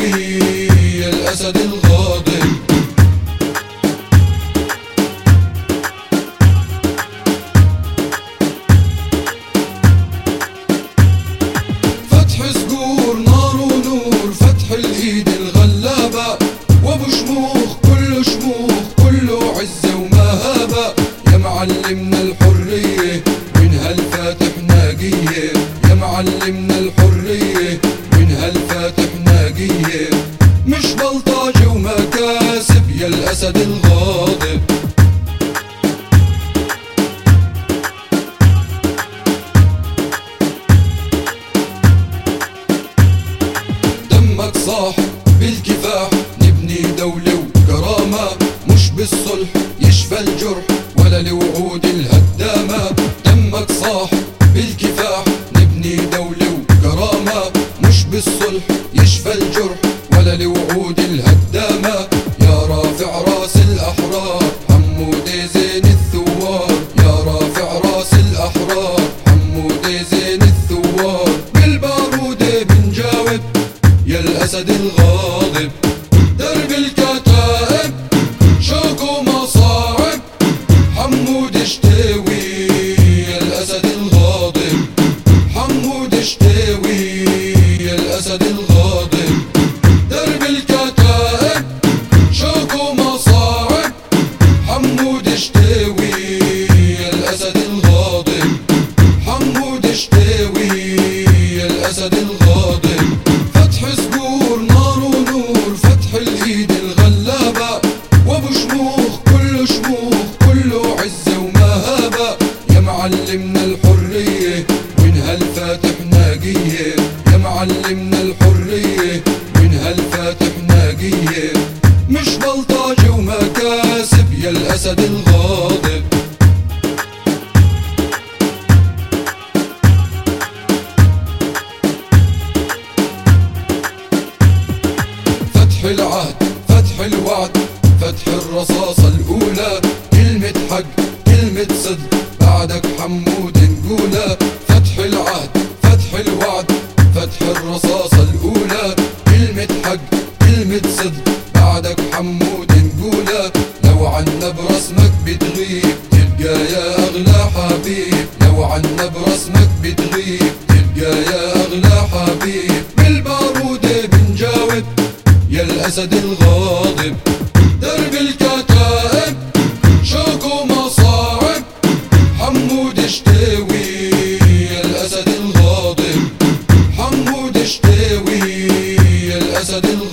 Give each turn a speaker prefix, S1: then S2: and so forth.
S1: اشتوي الأسد الغاضب. فتح صقور نار ونور فتح الإيد الغلابة ناقية مش بلطاجة ومكاسب يا الأسد الغاضب. دمك صاح بالكفاح نبني دولة وكرامة مش بالصلح. الجرح ولا لوعود الهدامة. يا رافع راس الأحرار حمود زين الثوار. يا رافع راس الأحرار حمود زين الثوار. بالبارود بنجاوب يا الأسد الغاضب. درب الكتائب شوك ومصاعب حمود اشتوي ناقية مش بلطاجة ومكاسب يا الأسد الغاضب. فتح العهد فتح الوعد فتح الرصاصة الأولى. كلمة حق كلمة صدق بعدك حمود نقولها. فتح العهد فتح الوعد فتح الرصاصة الأولى. تبقى يا أغلى حبيب. لو عنا برسمك بتغيب. تبقى يا أغلى حبيب. بالبارودة بنجاوب. يا الأسد الغاضب. درب الكتائب. شوكو ومصاعب. حمود اشتوي. يا الأسد الغاضب. حمود اشتوي. يا الأسد الغاضب